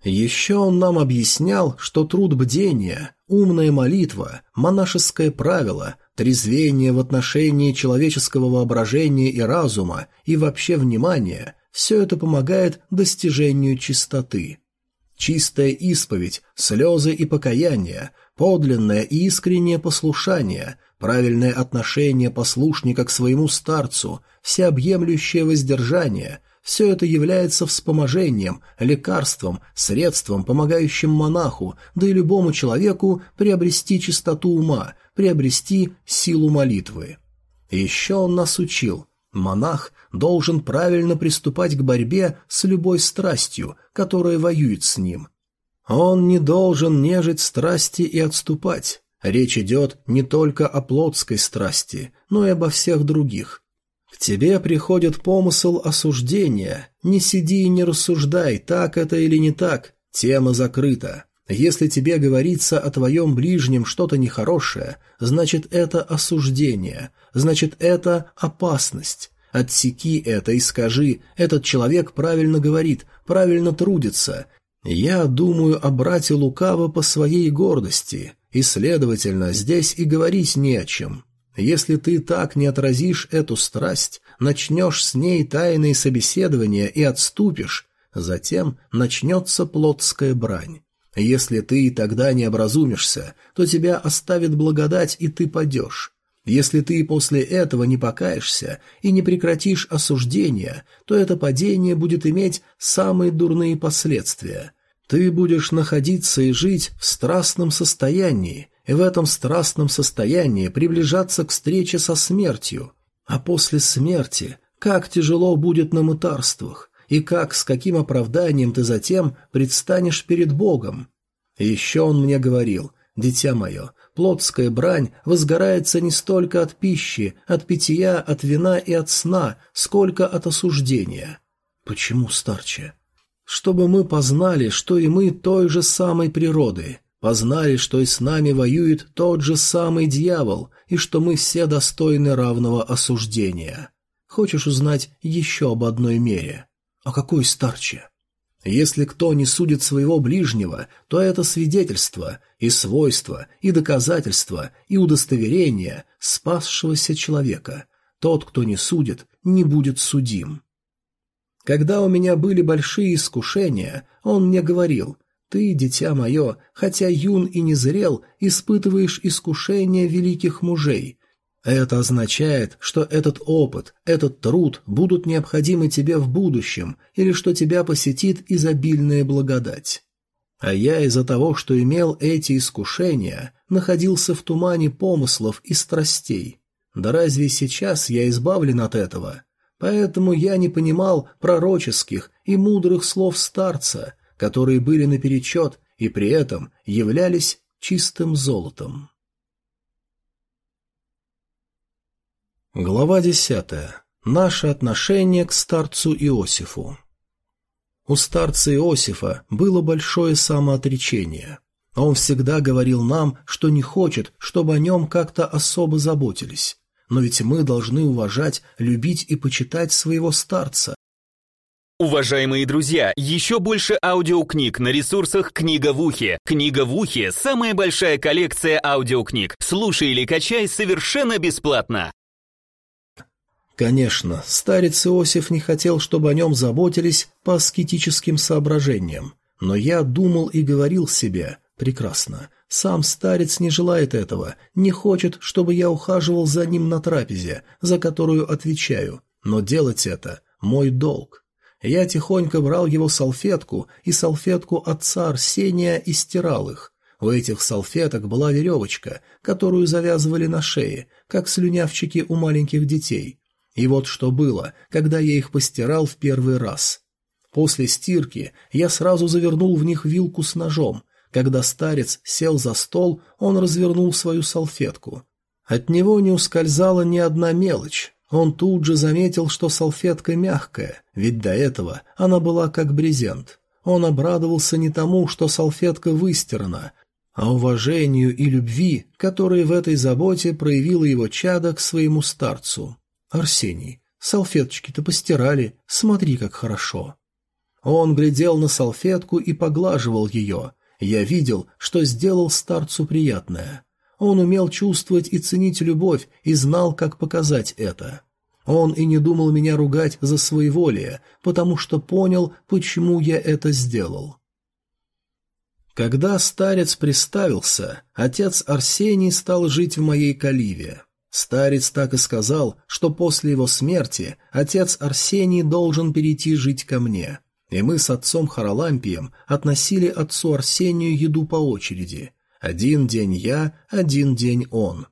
Еще он нам объяснял, что труд бдения, умная молитва, монашеское правило, трезвение в отношении человеческого воображения и разума и вообще внимания – все это помогает достижению чистоты. Чистая исповедь, слезы и покаяние, подлинное и искреннее послушание, правильное отношение послушника к своему старцу, всеобъемлющее воздержание – все это является вспоможением, лекарством, средством, помогающим монаху, да и любому человеку приобрести чистоту ума, приобрести силу молитвы. Еще он нас учил. Монах должен правильно приступать к борьбе с любой страстью, которая воюет с ним. Он не должен нежить страсти и отступать. Речь идет не только о плотской страсти, но и обо всех других. К тебе приходит помысл осуждения. Не сиди и не рассуждай, так это или не так. Тема закрыта. Если тебе говорится о твоем ближнем что-то нехорошее, значит это осуждение, значит это опасность. Отсеки это и скажи, этот человек правильно говорит, правильно трудится. Я думаю о брате Лукаво по своей гордости, и, следовательно, здесь и говорить не о чем. Если ты так не отразишь эту страсть, начнешь с ней тайные собеседования и отступишь, затем начнется плотская брань. Если ты тогда не образумишься, то тебя оставит благодать, и ты падешь. Если ты после этого не покаешься и не прекратишь осуждения, то это падение будет иметь самые дурные последствия. Ты будешь находиться и жить в страстном состоянии, и в этом страстном состоянии приближаться к встрече со смертью. А после смерти как тяжело будет на мытарствах, и как, с каким оправданием ты затем предстанешь перед Богом. Еще он мне говорил, «Дитя мое, плотская брань возгорается не столько от пищи, от питья, от вина и от сна, сколько от осуждения». Почему, старче? Чтобы мы познали, что и мы той же самой природы, познали, что и с нами воюет тот же самый дьявол, и что мы все достойны равного осуждения. Хочешь узнать еще об одной мере? О какой старче? Если кто не судит своего ближнего, то это свидетельство, и свойство, и доказательство, и удостоверение спасшегося человека. Тот, кто не судит, не будет судим. Когда у меня были большие искушения, он мне говорил, «Ты, дитя мое, хотя юн и не зрел, испытываешь искушения великих мужей, это означает, что этот опыт, этот труд будут необходимы тебе в будущем, или что тебя посетит изобильная благодать. А я из-за того, что имел эти искушения, находился в тумане помыслов и страстей. Да разве сейчас я избавлен от этого? Поэтому я не понимал пророческих и мудрых слов старца, которые были наперечет и при этом являлись чистым золотом. Глава десятая. Наше отношение к старцу Иосифу. У старца Иосифа было большое самоотречение. Он всегда говорил нам, что не хочет, чтобы о нем как-то особо заботились. Но ведь мы должны уважать, любить и почитать своего старца. Уважаемые друзья, еще больше аудиокниг на ресурсах «Книга в ухе». «Книга в ухе» — самая большая коллекция аудиокниг. Слушай или качай совершенно бесплатно. Конечно, старец Иосиф не хотел, чтобы о нем заботились по аскетическим соображениям, но я думал и говорил себе «прекрасно». Сам старец не желает этого, не хочет, чтобы я ухаживал за ним на трапезе, за которую отвечаю, но делать это – мой долг. Я тихонько брал его салфетку и салфетку отца Арсения и стирал их. У этих салфеток была веревочка, которую завязывали на шее, как слюнявчики у маленьких детей. И вот что было, когда я их постирал в первый раз. После стирки я сразу завернул в них вилку с ножом. Когда старец сел за стол, он развернул свою салфетку. От него не ускользала ни одна мелочь. Он тут же заметил, что салфетка мягкая, ведь до этого она была как брезент. Он обрадовался не тому, что салфетка выстирана, а уважению и любви, которые в этой заботе проявила его чадо к своему старцу. «Арсений, салфеточки-то постирали, смотри, как хорошо». Он глядел на салфетку и поглаживал ее. Я видел, что сделал старцу приятное. Он умел чувствовать и ценить любовь и знал, как показать это. Он и не думал меня ругать за своеволие, потому что понял, почему я это сделал. Когда старец приставился, отец Арсений стал жить в моей каливе. Старец так и сказал, что после его смерти отец Арсений должен перейти жить ко мне. И мы с отцом Харалампием относили отцу Арсению еду по очереди. Один день я, один день он.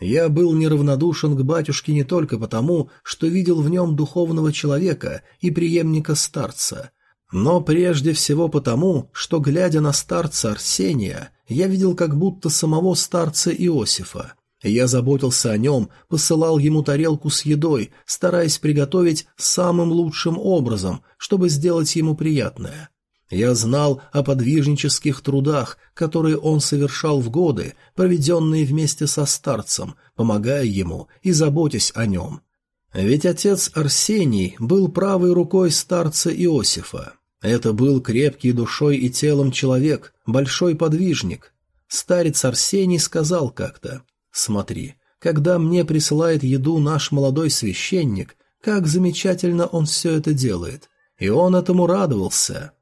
Я был неравнодушен к батюшке не только потому, что видел в нем духовного человека и преемника старца, но прежде всего потому, что, глядя на старца Арсения, я видел как будто самого старца Иосифа. Я заботился о нем, посылал ему тарелку с едой, стараясь приготовить самым лучшим образом, чтобы сделать ему приятное. Я знал о подвижнических трудах, которые он совершал в годы, проведенные вместе со старцем, помогая ему и заботясь о нем. Ведь отец Арсений был правой рукой старца Иосифа. Это был крепкий душой и телом человек, большой подвижник. Старец Арсений сказал как-то, «Смотри, когда мне присылает еду наш молодой священник, как замечательно он все это делает». И он этому радовался.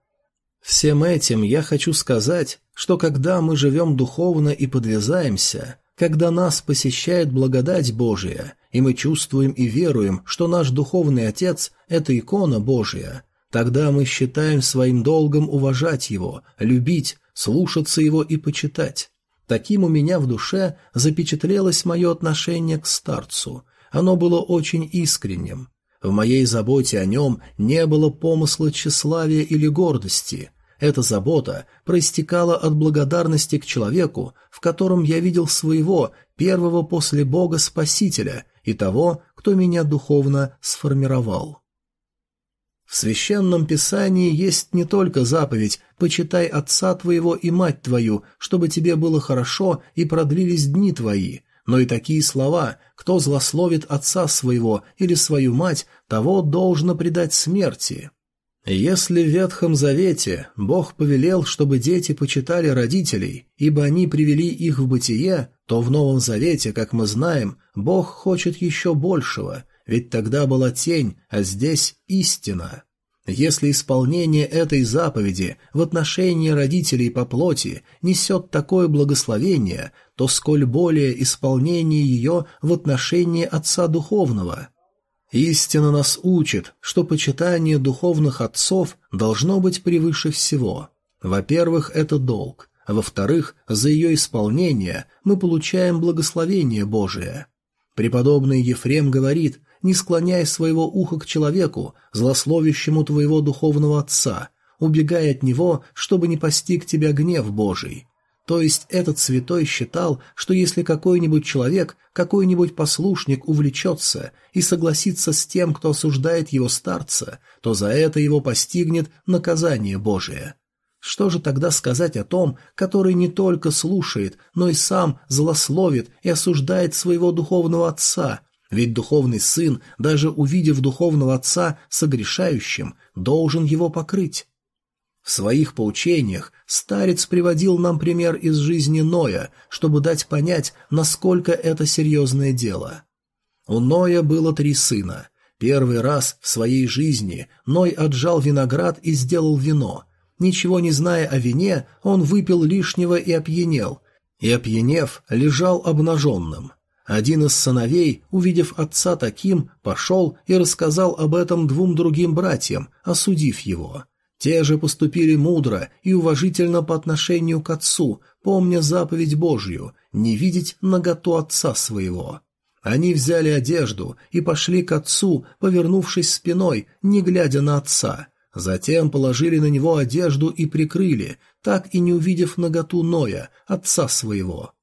Всем этим я хочу сказать, что когда мы живем духовно и подвязаемся, когда нас посещает благодать Божия, и мы чувствуем и веруем, что наш духовный Отец – это икона Божия, тогда мы считаем своим долгом уважать Его, любить, слушаться Его и почитать. Таким у меня в душе запечатлелось мое отношение к старцу. Оно было очень искренним. В моей заботе о нем не было помысла тщеславия или гордости. Эта забота проистекала от благодарности к человеку, в котором я видел своего, первого после Бога Спасителя и того, кто меня духовно сформировал. В Священном Писании есть не только заповедь «почитай отца твоего и мать твою, чтобы тебе было хорошо и продлились дни твои», но и такие слова «кто злословит отца своего или свою мать, того должно предать смерти». Если в Ветхом Завете Бог повелел, чтобы дети почитали родителей, ибо они привели их в бытие, то в Новом Завете, как мы знаем, Бог хочет еще большего, ведь тогда была тень, а здесь истина. Если исполнение этой заповеди в отношении родителей по плоти несет такое благословение, то сколь более исполнение ее в отношении Отца Духовного. Истина нас учит, что почитание духовных отцов должно быть превыше всего. Во-первых, это долг, во-вторых, за ее исполнение мы получаем благословение Божие. Преподобный Ефрем говорит, не склоняй своего уха к человеку, злословящему твоего духовного отца, убегай от него, чтобы не постиг тебя гнев Божий. То есть этот святой считал, что если какой-нибудь человек, какой-нибудь послушник увлечется и согласится с тем, кто осуждает его старца, то за это его постигнет наказание Божие. Что же тогда сказать о том, который не только слушает, но и сам злословит и осуждает своего духовного отца, ведь духовный сын, даже увидев духовного отца согрешающим, должен его покрыть. В своих поучениях старец приводил нам пример из жизни Ноя, чтобы дать понять, насколько это серьезное дело. У Ноя было три сына. Первый раз в своей жизни Ной отжал виноград и сделал вино. Ничего не зная о вине, он выпил лишнего и опьянел, и, опьянев, лежал обнаженным. Один из сыновей, увидев отца таким, пошел и рассказал об этом двум другим братьям, осудив его. Те же поступили мудро и уважительно по отношению к отцу, помня заповедь Божью – не видеть наготу отца своего. Они взяли одежду и пошли к отцу, повернувшись спиной, не глядя на отца. Затем положили на него одежду и прикрыли, так и не увидев наготу Ноя, отца своего.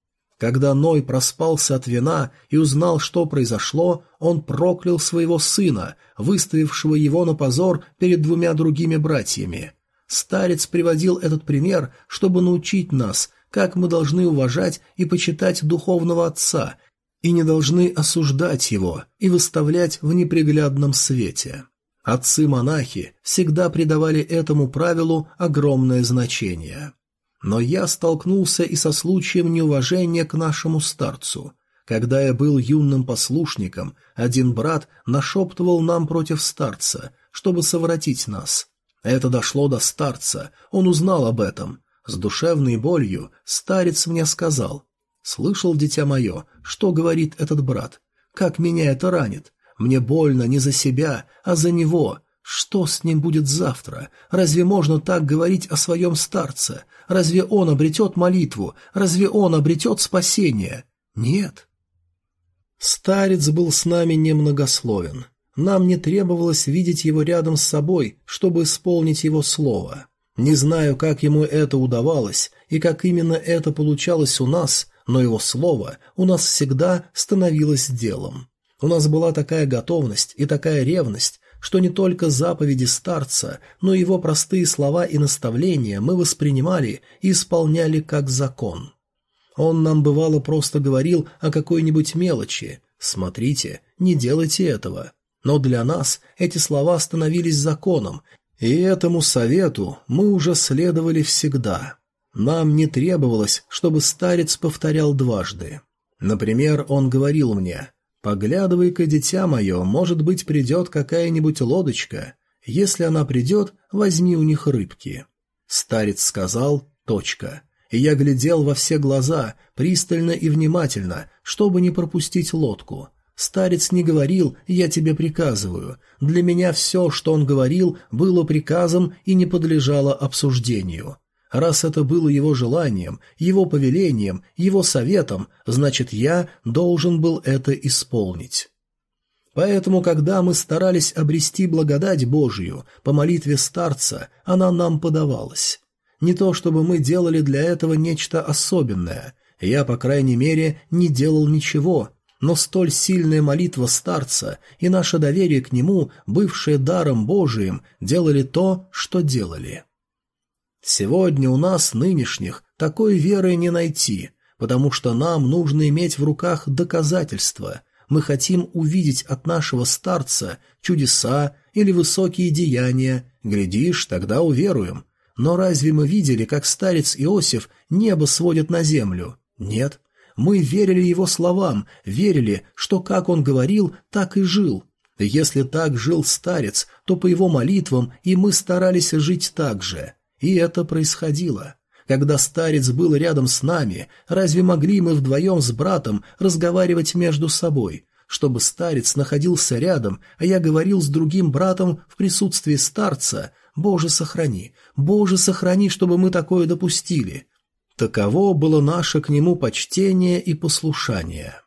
Когда Ной проспался от вина и узнал, что произошло, он проклял своего сына, выставившего его на позор перед двумя другими братьями. Старец приводил этот пример, чтобы научить нас, как мы должны уважать и почитать духовного отца, и не должны осуждать его и выставлять в неприглядном свете. Отцы-монахи всегда придавали этому правилу огромное значение. Но я столкнулся и со случаем неуважения к нашему старцу. Когда я был юным послушником, один брат нашептывал нам против старца, чтобы совратить нас. Это дошло до старца, он узнал об этом. С душевной болью старец мне сказал, «Слышал, дитя мое, что говорит этот брат? Как меня это ранит? Мне больно не за себя, а за него. Что с ним будет завтра? Разве можно так говорить о своем старце? Разве он обретет молитву? Разве он обретет спасение? Нет». Старец был с нами немногословен. Нам не требовалось видеть его рядом с собой, чтобы исполнить его слово. Не знаю, как ему это удавалось и как именно это получалось у нас, но его слово у нас всегда становилось делом. У нас была такая готовность и такая ревность, что не только заповеди старца, но и его простые слова и наставления мы воспринимали и исполняли как закон. Он нам бывало просто говорил о какой-нибудь мелочи «Смотрите, не делайте этого». Но для нас эти слова становились законом, и этому совету мы уже следовали всегда. Нам не требовалось, чтобы старец повторял дважды. Например, он говорил мне «Поглядывай-ка, дитя мое, может быть, придет какая-нибудь лодочка. Если она придет, возьми у них рыбки». Старец сказал «Точка». И я глядел во все глаза, пристально и внимательно, чтобы не пропустить лодку. Старец не говорил «я тебе приказываю». Для меня все, что он говорил, было приказом и не подлежало обсуждению. Раз это было его желанием, его повелением, его советом, значит, я должен был это исполнить. Поэтому, когда мы старались обрести благодать Божию по молитве старца, она нам подавалась. Не то чтобы мы делали для этого нечто особенное, я, по крайней мере, не делал ничего, но столь сильная молитва старца и наше доверие к нему, бывшее даром Божиим, делали то, что делали. Сегодня у нас, нынешних, такой веры не найти, потому что нам нужно иметь в руках доказательства. Мы хотим увидеть от нашего старца чудеса или высокие деяния, глядишь, тогда уверуем. Но разве мы видели, как старец Иосиф небо сводит на землю? Нет. Мы верили его словам, верили, что как он говорил, так и жил. Если так жил старец, то по его молитвам и мы старались жить так же. И это происходило. Когда старец был рядом с нами, разве могли мы вдвоем с братом разговаривать между собой? Чтобы старец находился рядом, а я говорил с другим братом в присутствии старца, «Боже, сохрани! Боже, сохрани, чтобы мы такое допустили!» Таково было наше к нему почтение и послушание.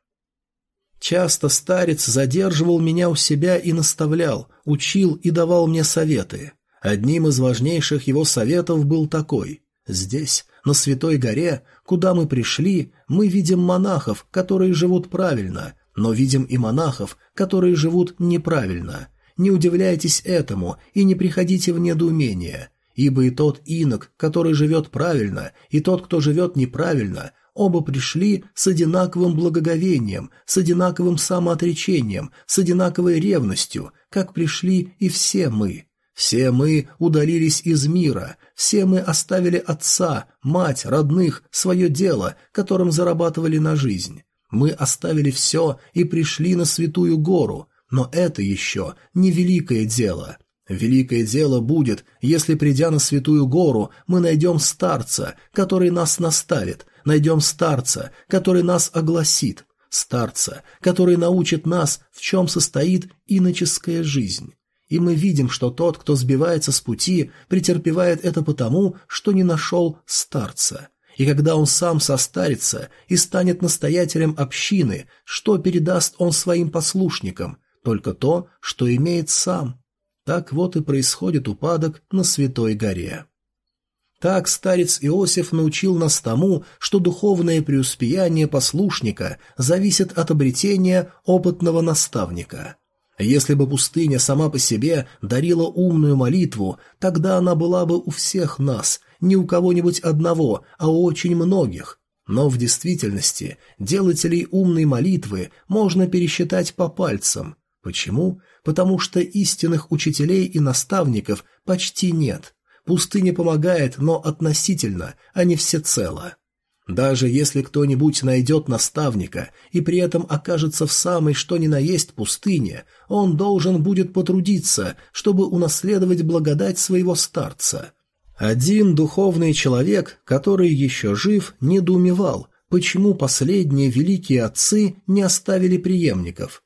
Часто старец задерживал меня у себя и наставлял, учил и давал мне советы. Одним из важнейших его советов был такой. Здесь, на Святой горе, куда мы пришли, мы видим монахов, которые живут правильно, но видим и монахов, которые живут неправильно. Не удивляйтесь этому и не приходите в недоумение, ибо и тот инок, который живет правильно, и тот, кто живет неправильно, оба пришли с одинаковым благоговением, с одинаковым самоотречением, с одинаковой ревностью, как пришли и все мы. Все мы удалились из мира, все мы оставили отца, мать, родных, свое дело, которым зарабатывали на жизнь. Мы оставили все и пришли на святую гору, но это еще не великое дело. Великое дело будет, если, придя на святую гору, мы найдем старца, который нас наставит, найдем старца, который нас огласит. старца, который научит нас, в чем состоит иноческая жизнь. И мы видим, что тот, кто сбивается с пути, претерпевает это потому, что не нашел старца. И когда он сам состарится и станет настоятелем общины, что передаст он своим послушникам? Только то, что имеет сам. Так вот и происходит упадок на Святой горе. Так старец Иосиф научил нас тому, что духовное преуспеяние послушника зависит от обретения опытного наставника. Если бы пустыня сама по себе дарила умную молитву, тогда она была бы у всех нас, не у кого-нибудь одного, а у очень многих. Но в действительности делателей умной молитвы можно пересчитать по пальцам. Почему? Потому что истинных учителей и наставников почти нет. Пустыня помогает, но относительно, а не всецело. Даже если кто-нибудь найдет наставника и при этом окажется в самой что ни на есть пустыне, он должен будет потрудиться, чтобы унаследовать благодать своего старца. Один духовный человек, который еще жив, недоумевал, почему последние великие отцы не оставили преемников.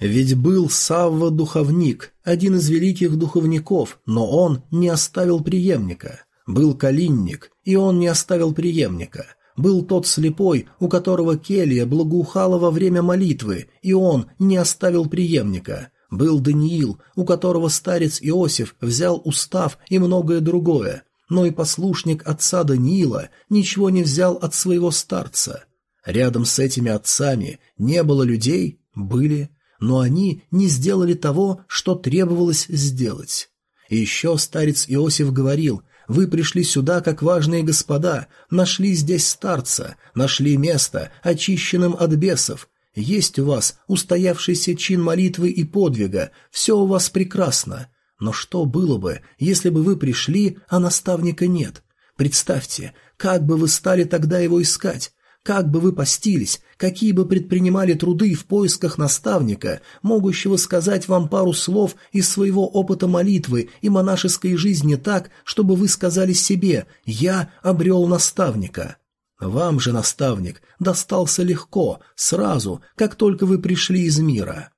Ведь был Савва-духовник, один из великих духовников, но он не оставил преемника. Был Калинник, и он не оставил преемника. Был тот слепой, у которого келья благоухала во время молитвы, и он не оставил преемника. Был Даниил, у которого старец Иосиф взял устав и многое другое, но и послушник отца Даниила ничего не взял от своего старца. Рядом с этими отцами не было людей, были но они не сделали того, что требовалось сделать. И еще старец Иосиф говорил, «Вы пришли сюда, как важные господа, нашли здесь старца, нашли место, очищенным от бесов. Есть у вас устоявшийся чин молитвы и подвига, все у вас прекрасно. Но что было бы, если бы вы пришли, а наставника нет? Представьте, как бы вы стали тогда его искать? Как бы вы постились, какие бы предпринимали труды в поисках наставника, могущего сказать вам пару слов из своего опыта молитвы и монашеской жизни так, чтобы вы сказали себе «Я обрел наставника». Вам же наставник достался легко, сразу, как только вы пришли из мира.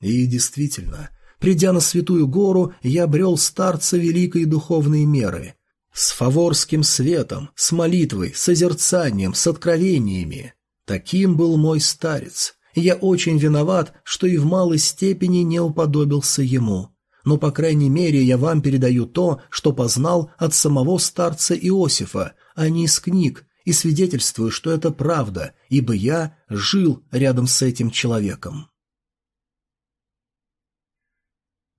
И действительно, придя на Святую Гору, я обрел старца великой духовной меры, с фаворским светом, с молитвой, созерцанием, с откровениями. Таким был мой старец, я очень виноват, что и в малой степени не уподобился ему. Но, по крайней мере, я вам передаю то, что познал от самого старца Иосифа, а не из книг, и свидетельствую, что это правда, ибо я жил рядом с этим человеком.